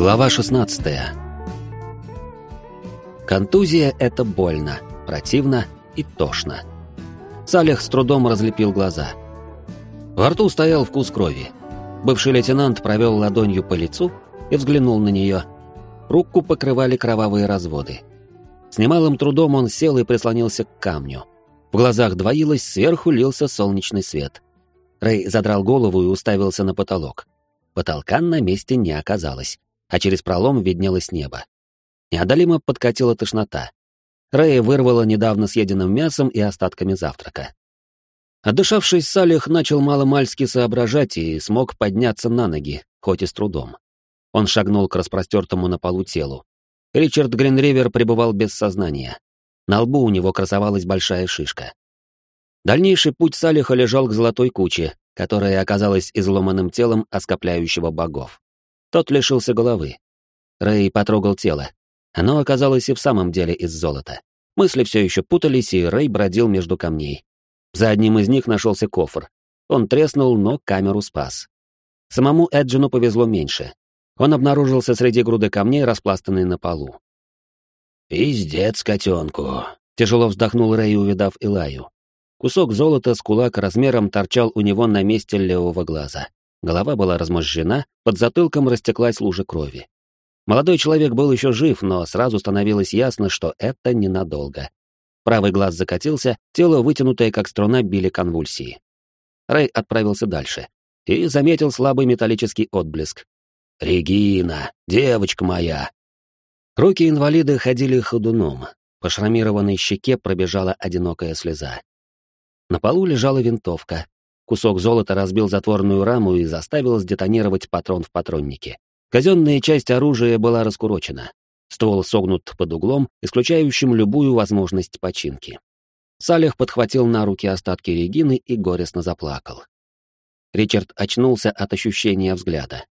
Глава 16. Контузия — это больно, противно и тошно. Салих с трудом разлепил глаза. Во рту стоял вкус крови. Бывший лейтенант провел ладонью по лицу и взглянул на нее. Руку покрывали кровавые разводы. С немалым трудом он сел и прислонился к камню. В глазах двоилось, сверху лился солнечный свет. Рэй задрал голову и уставился на потолок. Потолка на месте не оказалось а через пролом виднелось небо. Неодолимо подкатила тошнота. Рэя вырвала недавно съеденным мясом и остатками завтрака. Отдышавшись, Салих начал маломальски соображать и смог подняться на ноги, хоть и с трудом. Он шагнул к распростертому на полу телу. Ричард Гринривер пребывал без сознания. На лбу у него красовалась большая шишка. Дальнейший путь Салиха лежал к золотой куче, которая оказалась изломанным телом оскопляющего богов. Тот лишился головы. Рэй потрогал тело. Оно оказалось и в самом деле из золота. Мысли все еще путались, и Рэй бродил между камней. За одним из них нашелся кофр. Он треснул, но камеру спас. Самому Эджину повезло меньше. Он обнаружился среди груды камней, распластанной на полу. «Пиздец котенку!» — тяжело вздохнул Рэй, увидав Илаю. Кусок золота с кулак размером торчал у него на месте левого глаза. Голова была размозжена, под затылком растеклась лужа крови. Молодой человек был еще жив, но сразу становилось ясно, что это ненадолго. Правый глаз закатился, тело, вытянутое как струна, били конвульсии. Рэй отправился дальше и заметил слабый металлический отблеск. «Регина, девочка моя!» Руки инвалида ходили ходуном, по шрамированной щеке пробежала одинокая слеза. На полу лежала винтовка, Кусок золота разбил затворную раму и заставил сдетонировать патрон в патроннике. Казенная часть оружия была раскурочена. Ствол согнут под углом, исключающим любую возможность починки. Салих подхватил на руки остатки Регины и горестно заплакал. Ричард очнулся от ощущения взгляда.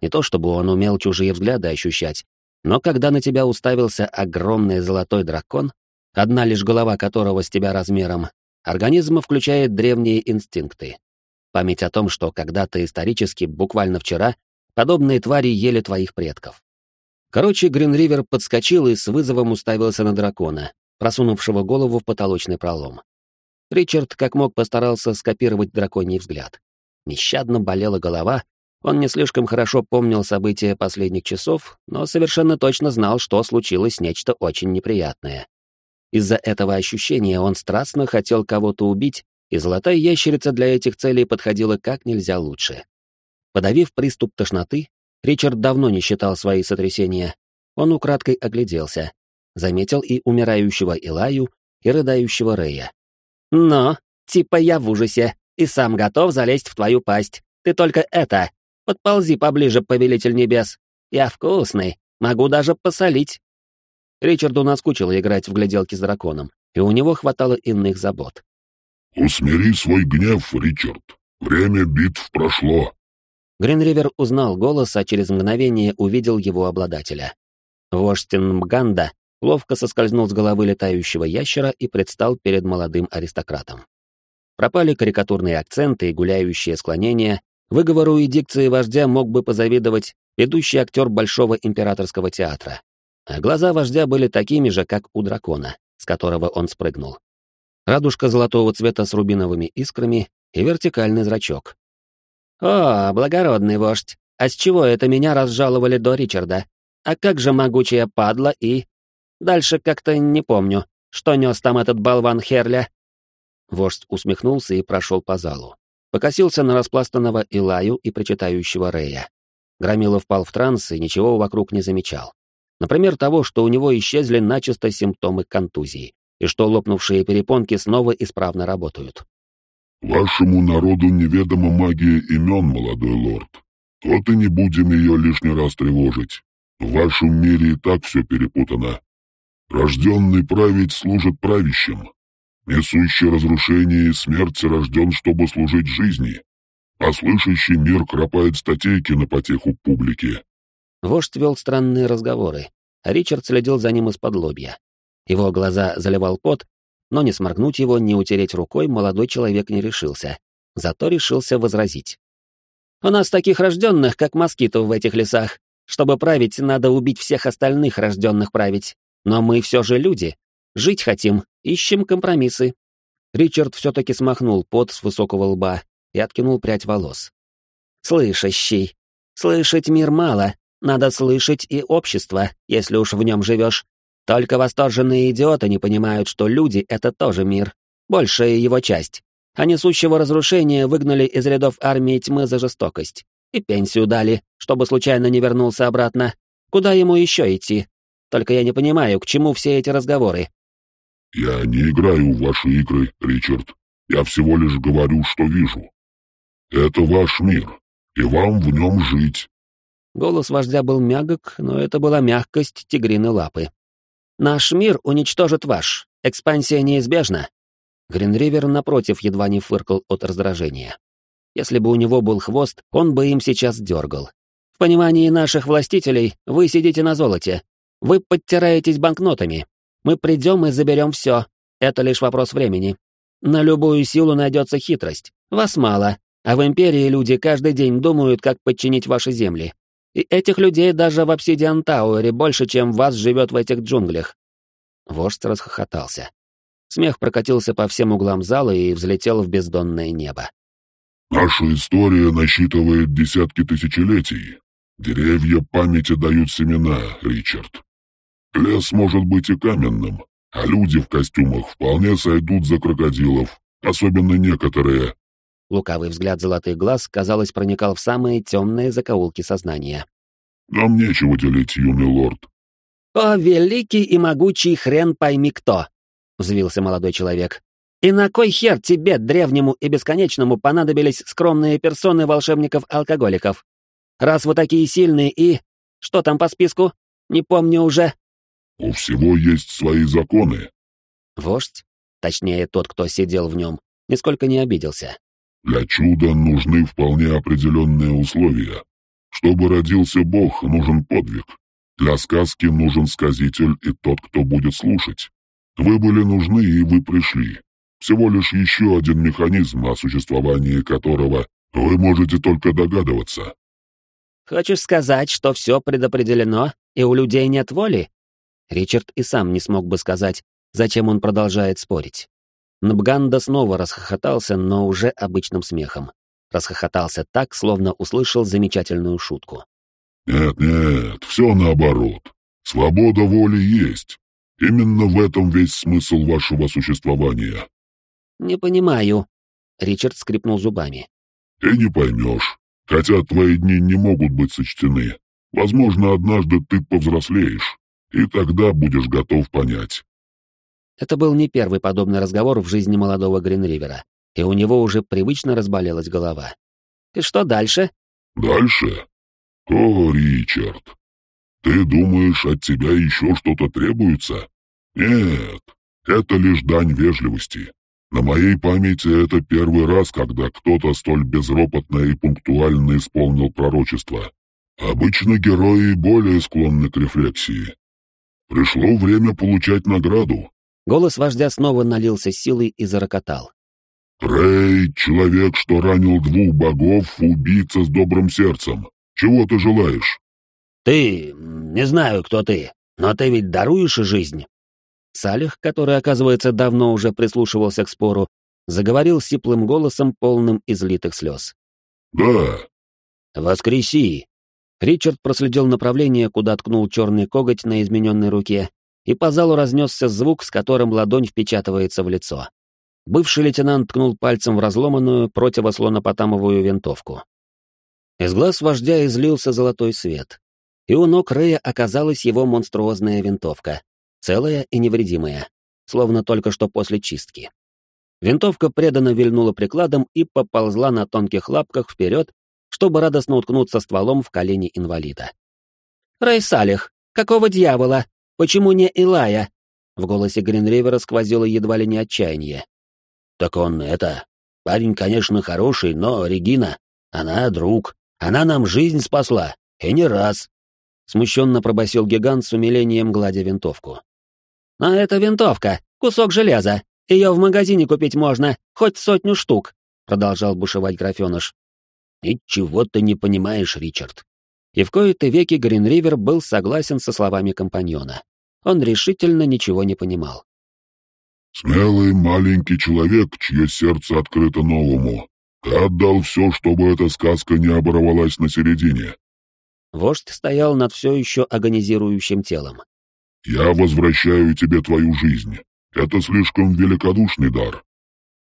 Не то чтобы он умел чужие взгляды ощущать, но когда на тебя уставился огромный золотой дракон, одна лишь голова которого с тебя размером, Организм включает древние инстинкты. Память о том, что когда-то исторически, буквально вчера, подобные твари ели твоих предков. Короче, Гринривер подскочил и с вызовом уставился на дракона, просунувшего голову в потолочный пролом. Ричард как мог постарался скопировать драконий взгляд. Нещадно болела голова, он не слишком хорошо помнил события последних часов, но совершенно точно знал, что случилось нечто очень неприятное. Из-за этого ощущения он страстно хотел кого-то убить, и золотая ящерица для этих целей подходила как нельзя лучше. Подавив приступ тошноты, Ричард давно не считал свои сотрясения. Он украдкой огляделся, заметил и умирающего Илаю, и рыдающего Рея. «Но, типа я в ужасе, и сам готов залезть в твою пасть. Ты только это, подползи поближе, повелитель небес. Я вкусный, могу даже посолить». Ричарду наскучило играть в гляделки с драконом, и у него хватало иных забот. «Усмири свой гнев, Ричард. Время битв прошло». Гринривер узнал голос, а через мгновение увидел его обладателя. Вождь Мганда ловко соскользнул с головы летающего ящера и предстал перед молодым аристократом. Пропали карикатурные акценты и гуляющие склонения, выговору и дикции вождя мог бы позавидовать ведущий актер Большого императорского театра а глаза вождя были такими же, как у дракона, с которого он спрыгнул. Радужка золотого цвета с рубиновыми искрами и вертикальный зрачок. «О, благородный вождь, а с чего это меня разжаловали до Ричарда? А как же могучая падла и... Дальше как-то не помню, что нес там этот болван Херля?» Вождь усмехнулся и прошел по залу. Покосился на распластанного Илаю и причитающего Рея. Громила впал в транс и ничего вокруг не замечал. Например, того, что у него исчезли начисто симптомы контузии, и что лопнувшие перепонки снова исправно работают. «Вашему народу неведома магия имен, молодой лорд. Вот и не будем ее лишний раз тревожить. В вашем мире и так все перепутано. Рожденный править служит правящим. Несущий разрушение и смерть рожден, чтобы служить жизни. А слышащий мир кропает статейки на потеху публики. Вождь вел странные разговоры, а Ричард следил за ним из-под лобья. Его глаза заливал пот, но не сморгнуть его, не утереть рукой молодой человек не решился. Зато решился возразить. «У нас таких рожденных, как москитов в этих лесах. Чтобы править, надо убить всех остальных, рожденных править. Но мы все же люди. Жить хотим, ищем компромиссы. Ричард все-таки смахнул пот с высокого лба и откинул прядь волос. Слышащий. Слышать мир мало, надо слышать и общество, если уж в нем живешь. Только восторженные идиоты не понимают, что люди — это тоже мир, большая его часть. А несущего разрушения выгнали из рядов армии тьмы за жестокость. И пенсию дали, чтобы случайно не вернулся обратно. Куда ему еще идти? Только я не понимаю, к чему все эти разговоры. «Я не играю в ваши игры, Ричард. Я всего лишь говорю, что вижу. Это ваш мир, и вам в нем жить». Голос вождя был мягок, но это была мягкость тигриной лапы. «Наш мир уничтожит ваш. Экспансия неизбежна». Гринривер, напротив, едва не фыркал от раздражения. Если бы у него был хвост, он бы им сейчас дергал. В понимании наших властителей вы сидите на золоте. Вы подтираетесь банкнотами. Мы придем и заберем все. Это лишь вопрос времени. На любую силу найдется хитрость. Вас мало, а в Империи люди каждый день думают, как подчинить ваши земли. И этих людей даже в Обсидиан Тауэре больше, чем вас живет в этих джунглях. Вождь расхохотался. Смех прокатился по всем углам зала и взлетел в бездонное небо. Наша история насчитывает десятки тысячелетий. Деревья памяти дают семена, Ричард. Лес может быть и каменным, а люди в костюмах вполне сойдут за крокодилов, особенно некоторые. Лукавый взгляд золотых глаз, казалось, проникал в самые темные закоулки сознания. «Нам нечего делить, юный лорд». «О, великий и могучий хрен пойми кто!» — взвился молодой человек. И на кой хер тебе, древнему и бесконечному, понадобились скромные персоны волшебников-алкоголиков? Раз вы такие сильные и... Что там по списку? Не помню уже. У всего есть свои законы. Вождь, точнее тот, кто сидел в нем, нисколько не обиделся. Для чуда нужны вполне определенные условия. Чтобы родился Бог, нужен подвиг. Для сказки нужен сказитель и тот, кто будет слушать. Вы были нужны, и вы пришли. Всего лишь еще один механизм, о существовании которого вы можете только догадываться. Хочешь сказать, что все предопределено, и у людей нет воли? Ричард и сам не смог бы сказать, зачем он продолжает спорить. Набганда снова расхохотался, но уже обычным смехом. Расхохотался так, словно услышал замечательную шутку. «Нет-нет, все наоборот. Свобода воли есть. Именно в этом весь смысл вашего существования. «Не понимаю». Ричард скрипнул зубами. «Ты не поймешь. Хотя твои дни не могут быть сочтены. Возможно, однажды ты повзрослеешь, и тогда будешь готов понять». Это был не первый подобный разговор в жизни молодого Гринривера, и у него уже привычно разболелась голова. «И что дальше?» «Дальше? О, Ричард, ты думаешь, от тебя еще что-то требуется? Нет, это лишь дань вежливости. На моей памяти это первый раз, когда кто-то столь безропотно и пунктуально исполнил пророчество. Обычно герои более склонны к рефлексии. Пришло время получать награду. Голос вождя снова налился силой и зарокотал. «Рэй, человек, что ранил двух богов, убийца с добрым сердцем. Чего ты желаешь?» «Ты... не знаю, кто ты, но ты ведь даруешь жизнь?» Салих, который, оказывается, давно уже прислушивался к спору, заговорил сиплым голосом, полным излитых слез. «Да». «Воскреси!» Ричард проследил направление, куда ткнул черный коготь на измененной руке, и по залу разнесся звук, с которым ладонь впечатывается в лицо. Бывший лейтенант ткнул пальцем в разломанную противослонопотамовую винтовку. Из глаз вождя излился золотой свет, и у ног Рэя оказалась его монструозная винтовка, целая и невредимая, словно только что после чистки. Винтовка преданно вильнула прикладом и поползла на тонких лапках вперед, чтобы радостно уткнуться стволом в колени инвалида. «Рэй Салих, какого дьявола? Почему не Илая?» В голосе Гринривера сквозило едва ли не отчаяние. «Так он это... Парень, конечно, хороший, но Регина, она друг. Она нам жизнь спасла, и не раз!» Смущенно пробасил гигант с умилением, гладя винтовку. «А это винтовка, кусок железа. Ее в магазине купить можно, хоть сотню штук», — продолжал бушевать графеныш. «Ничего ты не понимаешь, Ричард. И в кои-то веки Гринривер был согласен со словами компаньона. Он решительно ничего не понимал. «Смелый маленький человек, чье сердце открыто новому. Ты отдал все, чтобы эта сказка не оборвалась на середине». Вождь стоял над все еще агонизирующим телом. «Я возвращаю тебе твою жизнь. Это слишком великодушный дар».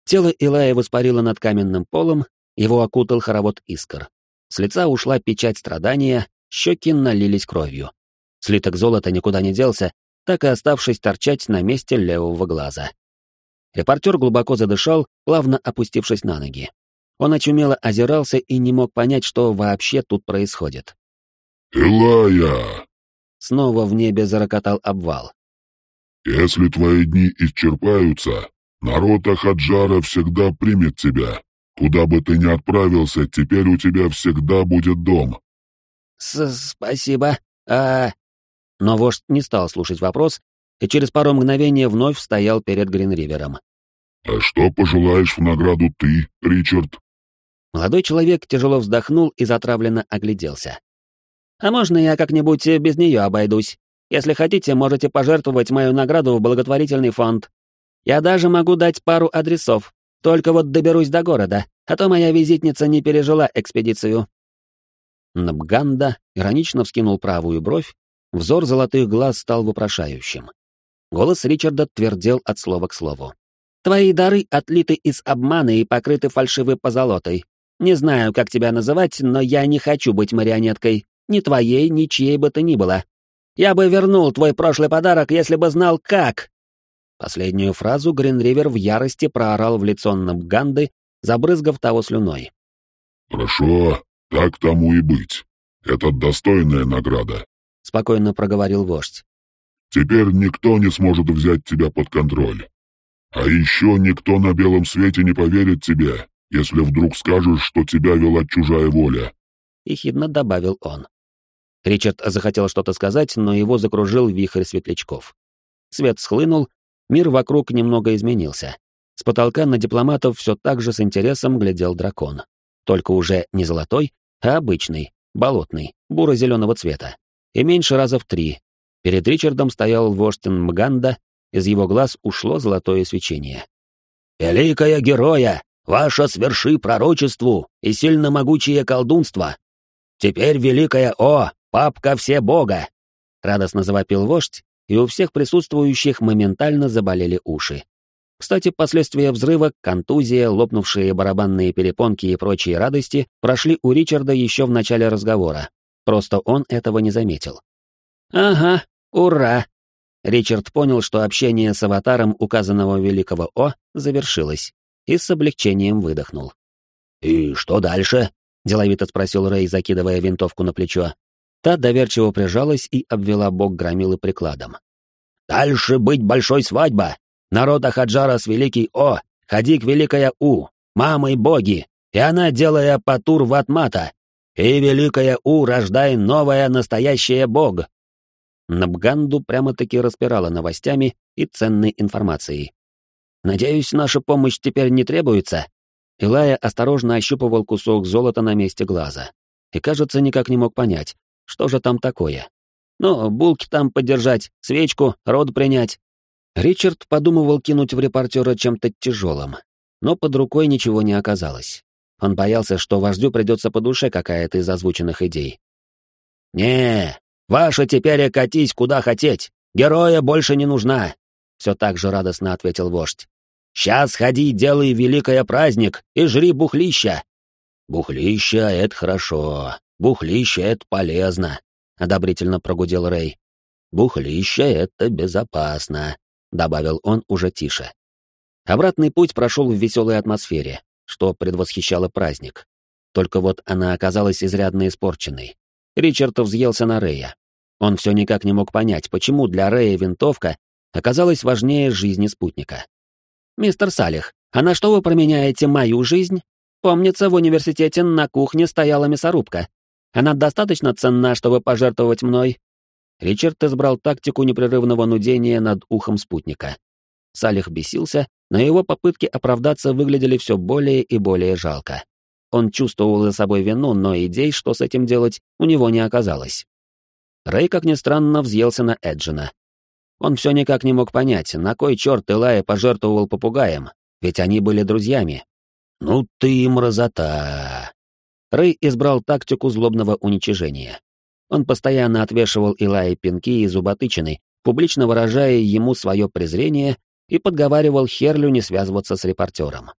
Тело Илая воспарило над каменным полом, его окутал хоровод искр. С лица ушла печать страдания, щеки налились кровью. Слиток золота никуда не делся, так и оставшись торчать на месте левого глаза. Репортер глубоко задышал, плавно опустившись на ноги. Он очумело озирался и не мог понять, что вообще тут происходит. «Илая!» Снова в небе зарокотал обвал. «Если твои дни исчерпаются, народ Ахаджара всегда примет тебя. Куда бы ты ни отправился, теперь у тебя всегда будет дом». С «Спасибо. А...» Но вождь не стал слушать вопрос и через пару мгновений вновь стоял перед Гринривером. «А что пожелаешь в награду ты, Ричард?» Молодой человек тяжело вздохнул и затравленно огляделся. «А можно я как-нибудь без нее обойдусь? Если хотите, можете пожертвовать мою награду в благотворительный фонд. Я даже могу дать пару адресов. Только вот доберусь до города, а то моя визитница не пережила экспедицию». Набганда иронично вскинул правую бровь, взор золотых глаз стал вопрошающим. Голос Ричарда твердел от слова к слову. «Твои дары отлиты из обмана и покрыты фальшивой позолотой. Не знаю, как тебя называть, но я не хочу быть марионеткой. Ни твоей, ни чьей бы то ни было. Я бы вернул твой прошлый подарок, если бы знал, как!» Последнюю фразу Гринривер в ярости проорал в лицо Набганды, забрызгав того слюной. «Хорошо, так тому и быть. Это достойная награда», — спокойно проговорил вождь. «Теперь никто не сможет взять тебя под контроль. А еще никто на белом свете не поверит тебе, если вдруг скажешь, что тебя вела чужая воля», — ехидно добавил он. Ричард захотел что-то сказать, но его закружил вихрь светлячков. Свет схлынул, мир вокруг немного изменился. С потолка на дипломатов все так же с интересом глядел дракон. Только уже не золотой, а обычный, болотный, буро-зеленого цвета. И меньше раза в три. Перед Ричардом стоял вождь Мганда, из его глаз ушло золотое свечение. «Великая героя! Ваше сверши пророчеству и сильно могучее колдунство! Теперь великая О, папка все бога!» Радостно завопил вождь, и у всех присутствующих моментально заболели уши. Кстати, последствия взрыва, контузия, лопнувшие барабанные перепонки и прочие радости прошли у Ричарда еще в начале разговора. Просто он этого не заметил. «Ага, ура!» Ричард понял, что общение с аватаром указанного великого О завершилось, и с облегчением выдохнул. «И что дальше?» — деловито спросил Рэй, закидывая винтовку на плечо. Та доверчиво прижалась и обвела бок громилы прикладом. «Дальше быть большой свадьба! Народ Ахаджара с Великий О, ходи к Великая У, мамой боги, и она, делая патур в атмата, и Великая У, рождай новое настоящее бог!» Набганду прямо-таки распирала новостями и ценной информацией. «Надеюсь, наша помощь теперь не требуется?» Илая осторожно ощупывал кусок золота на месте глаза. И, кажется, никак не мог понять, что же там такое. Ну, булки там подержать, свечку, род принять. Ричард подумывал кинуть в репортера чем-то тяжелым, но под рукой ничего не оказалось. Он боялся, что вождю придется по душе какая-то из озвученных идей. «Не, ваша теперь катись куда хотеть, героя больше не нужна», — все так же радостно ответил вождь. «Сейчас ходи, делай великое праздник и жри бухлища». «Бухлища — это хорошо, бухлища — это полезно», — одобрительно прогудел Рэй. «Бухлища — это безопасно», добавил он уже тише. Обратный путь прошел в веселой атмосфере, что предвосхищало праздник. Только вот она оказалась изрядно испорченной. Ричард взъелся на Рэя. Он все никак не мог понять, почему для Рэя винтовка оказалась важнее жизни спутника. «Мистер Салих, а на что вы променяете мою жизнь? Помнится, в университете на кухне стояла мясорубка. Она достаточно ценна, чтобы пожертвовать мной?» Ричард избрал тактику непрерывного нудения над ухом спутника. Салих бесился, но его попытки оправдаться выглядели все более и более жалко. он чувствовал за собой вину, но идей, что с этим делать, у него не оказалось. Рэй, как ни странно, взъелся на Эджина. Он все никак не мог понять, на кой черт Илая пожертвовал попугаем, ведь они были друзьями. «Ну ты мразота!» Рэй избрал тактику злобного уничижения. Он постоянно отвешивал Илае пинки и зуботычины, публично выражая ему свое презрение и подговаривал Херлю не связываться с репортером.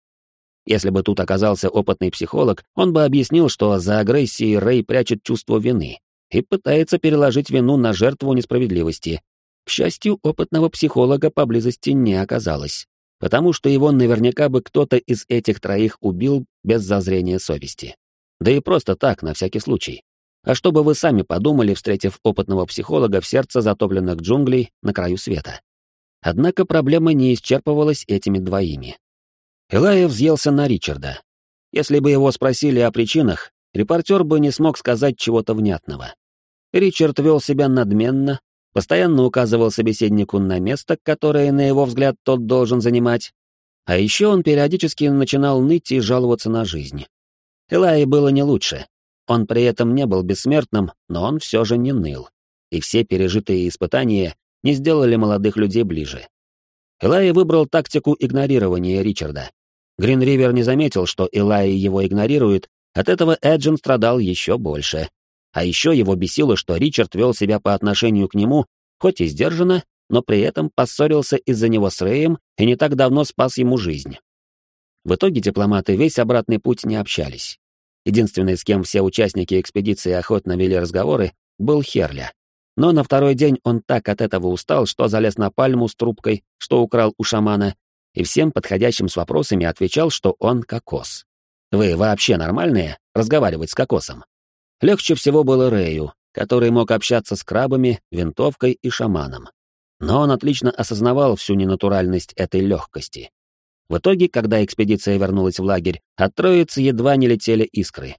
Если бы тут оказался опытный психолог, он бы объяснил, что за агрессией Рэй прячет чувство вины и пытается переложить вину на жертву несправедливости. К счастью, опытного психолога поблизости не оказалось, потому что его наверняка бы кто-то из этих троих убил без зазрения совести. Да и просто так, на всякий случай. А что бы вы сами подумали, встретив опытного психолога в сердце затопленных джунглей на краю света? Однако проблема не исчерпывалась этими двоими. Элая взъелся на Ричарда. Если бы его спросили о причинах, репортер бы не смог сказать чего-то внятного. Ричард вел себя надменно, постоянно указывал собеседнику на место, которое, на его взгляд, тот должен занимать. А еще он периодически начинал ныть и жаловаться на жизнь. Элае было не лучше. Он при этом не был бессмертным, но он все же не ныл. И все пережитые испытания не сделали молодых людей ближе. Элай выбрал тактику игнорирования Ричарда. Гринривер не заметил, что Элай его игнорирует, от этого Эджин страдал еще больше. А еще его бесило, что Ричард вел себя по отношению к нему, хоть и сдержанно, но при этом поссорился из-за него с Рэем и не так давно спас ему жизнь. В итоге дипломаты весь обратный путь не общались. Единственный, с кем все участники экспедиции охотно вели разговоры, был Херля. Но на второй день он так от этого устал, что залез на пальму с трубкой, что украл у шамана, и всем подходящим с вопросами отвечал, что он кокос. Вы вообще нормальные разговаривать с кокосом? Легче всего было Рэю, который мог общаться с крабами, винтовкой и шаманом. Но он отлично осознавал всю ненатуральность этой легкости. В итоге, когда экспедиция вернулась в лагерь, от троицы едва не летели искры.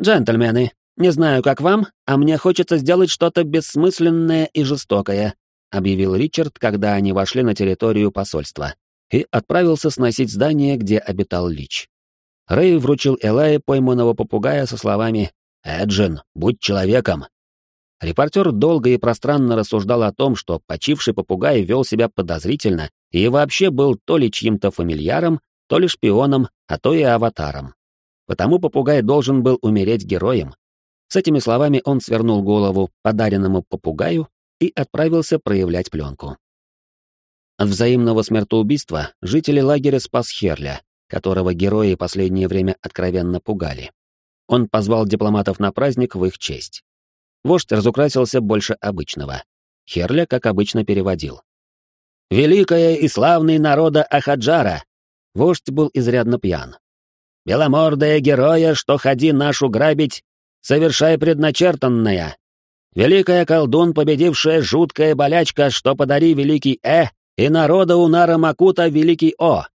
«Джентльмены, «Не знаю, как вам, а мне хочется сделать что-то бессмысленное и жестокое», объявил Ричард, когда они вошли на территорию посольства, и отправился сносить здание, где обитал Лич. Рэй вручил Элае пойманного попугая со словами «Эджин, будь человеком». Репортер долго и пространно рассуждал о том, что почивший попугай вел себя подозрительно и вообще был то ли чьим-то фамильяром, то ли шпионом, а то и аватаром. Потому попугай должен был умереть героем, с этими словами он свернул голову подаренному попугаю и отправился проявлять пленку. От взаимного смертоубийства жители лагеря спас Херля, которого герои последнее время откровенно пугали. Он позвал дипломатов на праздник в их честь. Вождь разукрасился больше обычного. Херля, как обычно, переводил. «Великая и славный народа Ахаджара!» Вождь был изрядно пьян. «Беломордая героя, что ходи нашу грабить, совершай предначертанное. Великая колдун, победившая жуткая болячка, что подари великий Э, и народа Унара Макута великий О.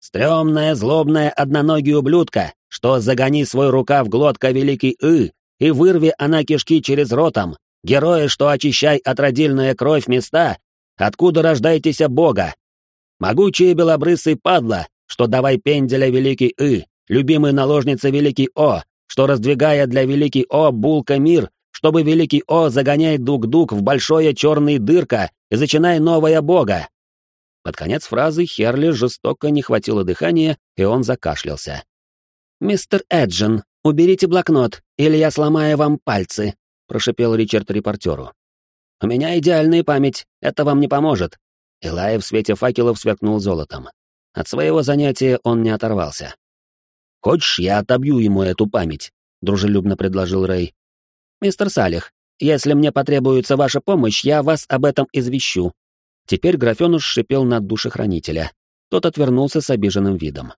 Стремная, злобная, одноногий ублюдка, что загони свой рука в глотка великий И, и вырви она кишки через ротом, героя, что очищай отродильная кровь места, откуда рождаетесь Бога. Могучие белобрысый падла, что давай пенделя великий И, любимый наложница великий О, что раздвигая для Великий О булка мир, чтобы Великий О загоняй дук-дук в большое черный дырка и зачинай новая бога. Под конец фразы Херли жестоко не хватило дыхания, и он закашлялся. «Мистер Эджин, уберите блокнот, или я сломаю вам пальцы», — прошипел Ричард репортеру. «У меня идеальная память, это вам не поможет». Илай в свете факелов сверкнул золотом. От своего занятия он не оторвался. «Хочешь, я отобью ему эту память?» — дружелюбно предложил Рэй. «Мистер Салих, если мне потребуется ваша помощь, я вас об этом извещу». Теперь графенуш шипел на душехранителя. Тот отвернулся с обиженным видом.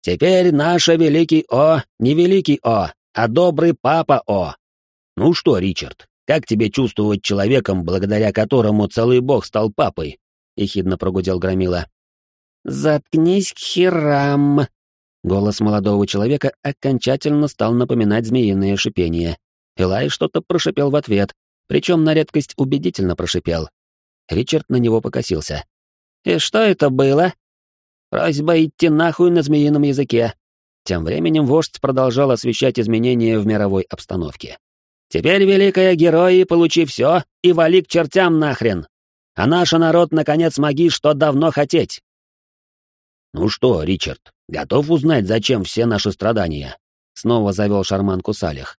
«Теперь наша великий О, не великий О, а добрый папа О. Ну что, Ричард, как тебе чувствовать человеком, благодаря которому целый бог стал папой?» — ехидно прогудел Громила. «Заткнись к херам!» Голос молодого человека окончательно стал напоминать змеиное шипение. Элай что-то прошипел в ответ, причем на редкость убедительно прошипел. Ричард на него покосился. «И что это было?» «Просьба идти нахуй на змеином языке. Тем временем вождь продолжал освещать изменения в мировой обстановке. «Теперь, великая герои, получи все и вали к чертям нахрен! А наш народ, наконец, моги, что давно хотеть!» «Ну что, Ричард, готов узнать, зачем все наши страдания?» Снова завел шарманку Салих.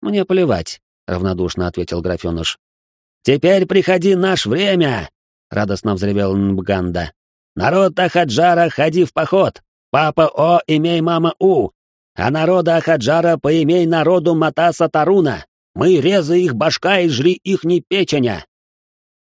«Мне плевать», — равнодушно ответил графеныш. «Теперь приходи наш время!» — радостно взревел Нбганда. «Народ Ахаджара, ходи в поход! Папа О, имей мама У! А народа Ахаджара, поимей народу Матаса Таруна! Мы резы их башка и жри их не печеня!»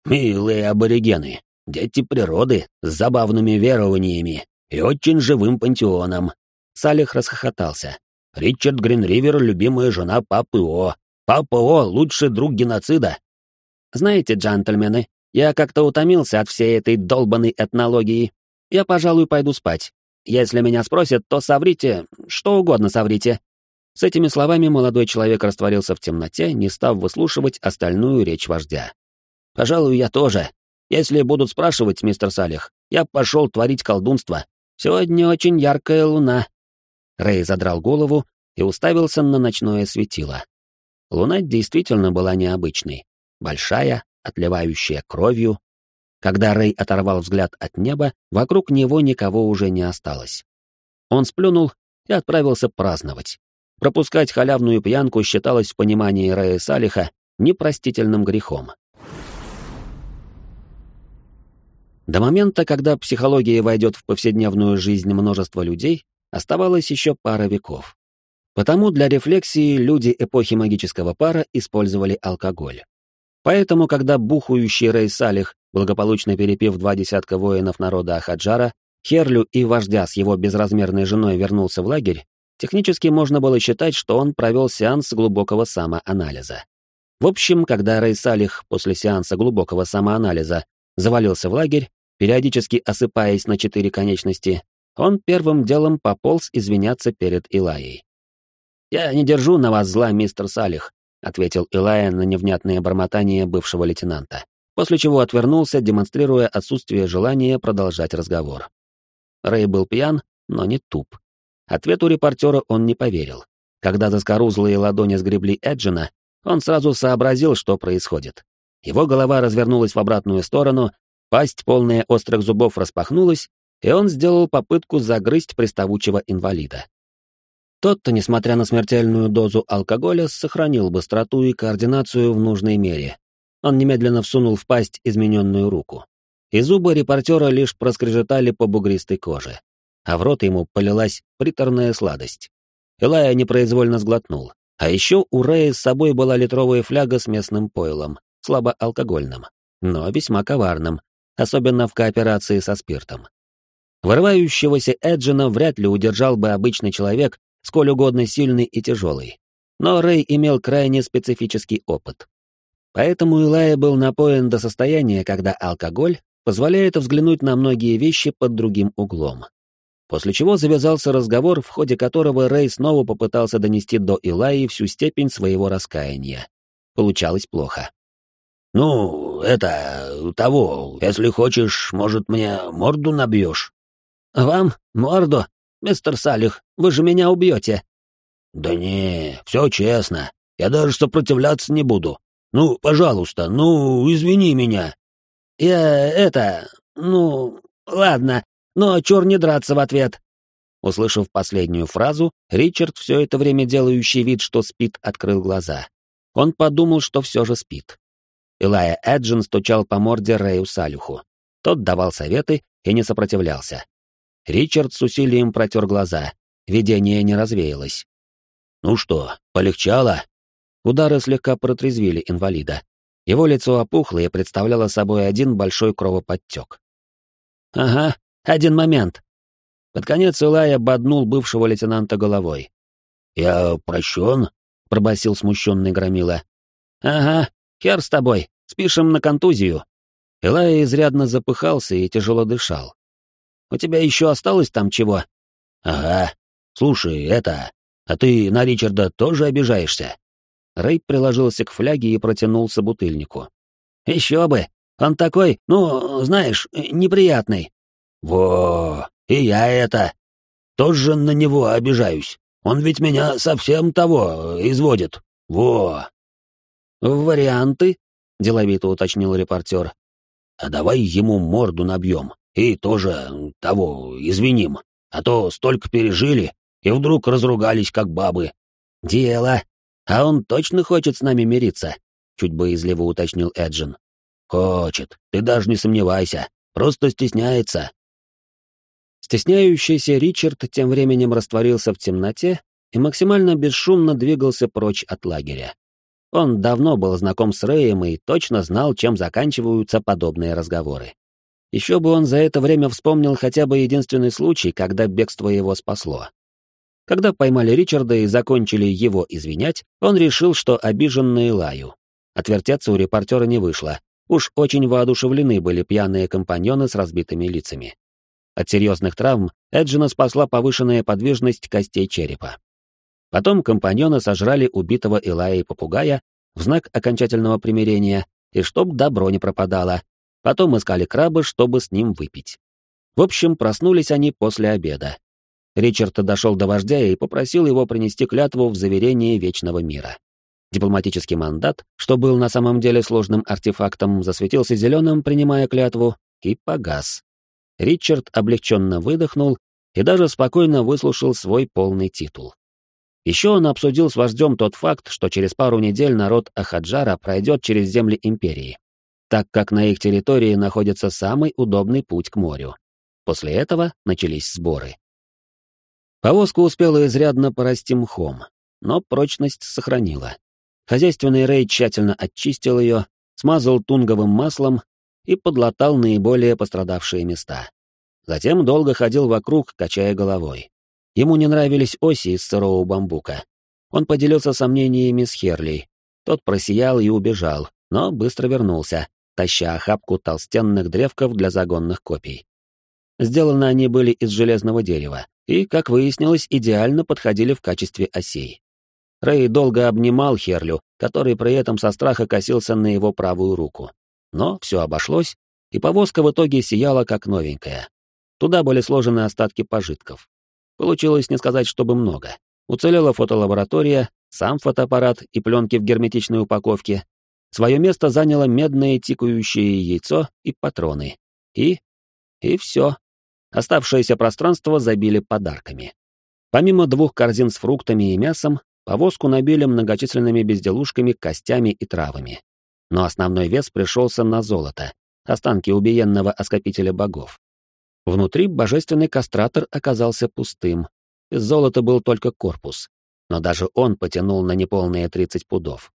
Милые аборигены, дети природы с забавными верованиями и очень живым пантеоном. Салих расхохотался. Ричард Гринривер — любимая жена Папы О. Папа О — лучший друг геноцида. Знаете, джентльмены, я как-то утомился от всей этой долбанной этнологии. Я, пожалуй, пойду спать. Если меня спросят, то соврите, что угодно соврите». С этими словами молодой человек растворился в темноте, не став выслушивать остальную речь вождя. «Пожалуй, я тоже. Если будут спрашивать, мистер Салих, я пошел творить колдунство. Сегодня очень яркая луна». Рэй задрал голову и уставился на ночное светило. Луна действительно была необычной. Большая, отливающая кровью, когда Рэй оторвал взгляд от неба, вокруг него никого уже не осталось. Он сплюнул и отправился праздновать. Пропускать халявную пьянку считалось в понимании Рэя Салиха непростительным грехом. До момента, когда психология войдет в повседневную жизнь множества людей, оставалось еще пара веков. Потому для рефлексии люди эпохи магического пара использовали алкоголь. Поэтому, когда бухающий Рей Салих, благополучно перепив два десятка воинов народа Ахаджара, Херлю и вождя с его безразмерной женой вернулся в лагерь, технически можно было считать, что он провел сеанс глубокого самоанализа. В общем, когда Рей Салих после сеанса глубокого самоанализа завалился в лагерь, периодически осыпаясь на четыре конечности, он первым делом пополз извиняться перед Илаей. «Я не держу на вас зла, мистер Салих. — ответил Илая на невнятное бормотание бывшего лейтенанта, после чего отвернулся, демонстрируя отсутствие желания продолжать разговор. Рэй был пьян, но не туп. Ответу репортера он не поверил. Когда заскорузлые ладони сгребли Эджина, он сразу сообразил, что происходит. Его голова развернулась в обратную сторону, пасть, полная острых зубов, распахнулась, и он сделал попытку загрызть приставучего инвалида. Тот-то, несмотря на смертельную дозу алкоголя, сохранил быстроту и координацию в нужной мере. Он немедленно всунул в пасть измененную руку. И зубы репортера лишь проскрежетали по бугристой коже. А в рот ему полилась приторная сладость. Элая непроизвольно сглотнул. А еще у Рэя с собой была литровая фляга с местным пойлом, слабоалкогольным, но весьма коварным, особенно в кооперации со спиртом. Вырывающегося Эджина вряд ли удержал бы обычный человек, сколь угодно сильный и тяжелый. Но Рэй имел крайне специфический опыт. Поэтому Илая был напоен до состояния, когда алкоголь позволяет взглянуть на многие вещи под другим углом. После чего завязался разговор, в ходе которого Рэй снова попытался донести до Илаи всю степень своего раскаяния. Получалось плохо. «Ну, это... того, если хочешь, может, мне морду набьешь?» «Вам? Морду? «Мистер Салих, вы же меня убьете!» «Да не, все честно. Я даже сопротивляться не буду. Ну, пожалуйста, ну, извини меня». «Я это... ну... ладно, но чур не драться в ответ». Услышав последнюю фразу, Ричард, все это время делающий вид, что спит, открыл глаза. Он подумал, что все же спит. Илая Эджин стучал по морде Рэю Салюху. Тот давал советы и не сопротивлялся. Ричард с усилием протер глаза. Видение не развеялось. «Ну что, полегчало?» Удары слегка протрезвили инвалида. Его лицо опухло и представляло собой один большой кровоподтек. «Ага, один момент». Под конец Илая боднул бывшего лейтенанта головой. «Я прощен?» — пробасил смущенный Громила. «Ага, хер с тобой, спишем на контузию». Илая изрядно запыхался и тяжело дышал. У тебя еще осталось там чего?» «Ага. Слушай, это... А ты на Ричарда тоже обижаешься?» Рэй приложился к фляге и протянул собутыльнику. «Еще бы! Он такой, ну, знаешь, неприятный». «Во, и я это...» тоже на него обижаюсь. Он ведь меня совсем того изводит. Во!» «Варианты?» — деловито уточнил репортер. «А давай ему морду набьем и тоже того извиним, а то столько пережили и вдруг разругались как бабы». «Дело. А он точно хочет с нами мириться?» — чуть боязливо уточнил Эджин. «Хочет, ты даже не сомневайся, просто стесняется». Стесняющийся Ричард тем временем растворился в темноте и максимально бесшумно двигался прочь от лагеря. Он давно был знаком с Рэем и точно знал, чем заканчиваются подобные разговоры. Еще бы он за это время вспомнил хотя бы единственный случай, когда бегство его спасло. Когда поймали Ричарда и закончили его извинять, он решил, что обижен на Илаю. Отвертеться у репортера не вышло. Уж очень воодушевлены были пьяные компаньоны с разбитыми лицами. От серьезных травм Эджина спасла повышенная подвижность костей черепа. Потом компаньоны сожрали убитого Илая и попугая в знак окончательного примирения, и чтоб добро не пропадало. Потом искали краба, чтобы с ним выпить. В общем, проснулись они после обеда. Ричард дошел до вождя и попросил его принести клятву в заверение вечного мира. Дипломатический мандат, что был на самом деле сложным артефактом, засветился зеленым, принимая клятву, и погас. Ричард облегченно выдохнул и даже спокойно выслушал свой полный титул. Еще он обсудил с вождем тот факт, что через пару недель народ Ахаджара пройдет через земли Империи, так как на их территории находится самый удобный путь к морю. После этого начались сборы. Повозка успела изрядно порасти мхом, но прочность сохранила. Хозяйственный Рей тщательно очистил ее, смазал тунговым маслом и подлатал наиболее пострадавшие места. Затем долго ходил вокруг, качая головой. Ему не нравились оси из сырого бамбука. Он поделился сомнениями с Херли. Тот просиял и убежал, но быстро вернулся, таща охапку толстенных древков для загонных копий. Сделаны они были из железного дерева и, как выяснилось, идеально подходили в качестве осей. Рэй долго обнимал Херлю, который при этом со страха косился на его правую руку. Но все обошлось, и повозка в итоге сияла как новенькая. Туда были сложены остатки пожитков. Получилось не сказать, чтобы много. Уцелела фотолаборатория, сам фотоаппарат и пленки в герметичной упаковке. Свое место заняло медное тикающее яйцо и патроны. И... и все. Оставшееся пространство забили подарками. Помимо двух корзин с фруктами и мясом, повозку набили многочисленными безделушками, костями и травами. Но основной вес пришелся на золото, останки убиенного оскопителя богов. Внутри божественный кастратор оказался пустым. Из золота был только корпус. Но даже он потянул на неполные 30 пудов.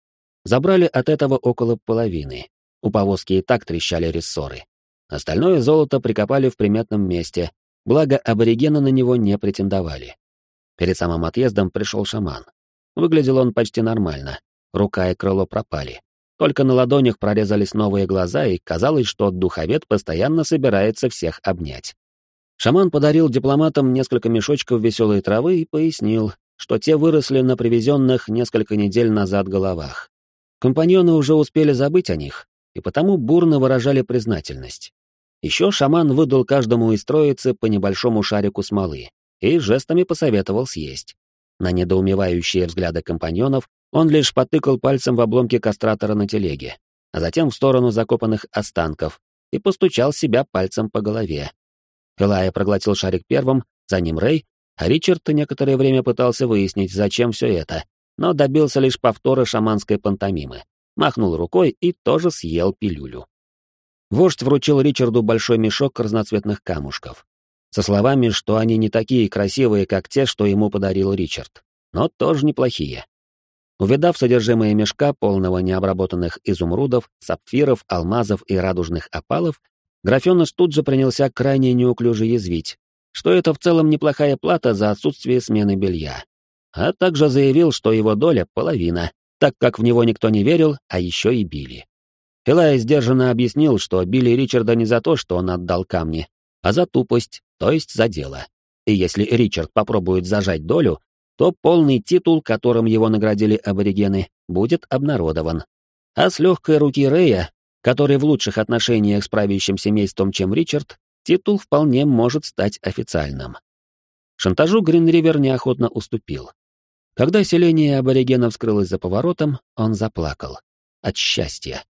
Забрали от этого около половины. У повозки и так трещали рессоры. Остальное золото прикопали в приметном месте, благо аборигены на него не претендовали. Перед самым отъездом пришел шаман. Выглядел он почти нормально. Рука и крыло пропали. Только на ладонях прорезались новые глаза, и казалось, что духовед постоянно собирается всех обнять. Шаман подарил дипломатам несколько мешочков веселой травы и пояснил, что те выросли на привезенных несколько недель назад головах. Компаньоны уже успели забыть о них, и потому бурно выражали признательность. Еще шаман выдал каждому из троицы по небольшому шарику смолы и жестами посоветовал съесть. На недоумевающие взгляды компаньонов он лишь потыкал пальцем в обломки кастратора на телеге, а затем в сторону закопанных останков и постучал себя пальцем по голове. Элая проглотил шарик первым, за ним Рэй, а Ричард некоторое время пытался выяснить, зачем все это, но добился лишь повтора шаманской пантомимы. Махнул рукой и тоже съел пилюлю. Вождь вручил Ричарду большой мешок разноцветных камушков, со словами, что они не такие красивые, как те, что ему подарил Ричард, но тоже неплохие. Увидав содержимое мешка, полного необработанных изумрудов, сапфиров, алмазов и радужных опалов, графеныш тут же принялся крайне неуклюже язвить, что это в целом неплохая плата за отсутствие смены белья. А также заявил, что его доля — половина, так как в него никто не верил, а еще и били. Элай сдержанно объяснил, что били Ричарда не за то, что он отдал камни, а за тупость, то есть за дело. И если Ричард попробует зажать долю, то полный титул, которым его наградили аборигены, будет обнародован. А с легкой руки Рэя, который в лучших отношениях с правящим семейством, чем Ричард, титул вполне может стать официальным. Шантажу Гринривер неохотно уступил. Когда селение аборигенов скрылось за поворотом, он заплакал. От счастья.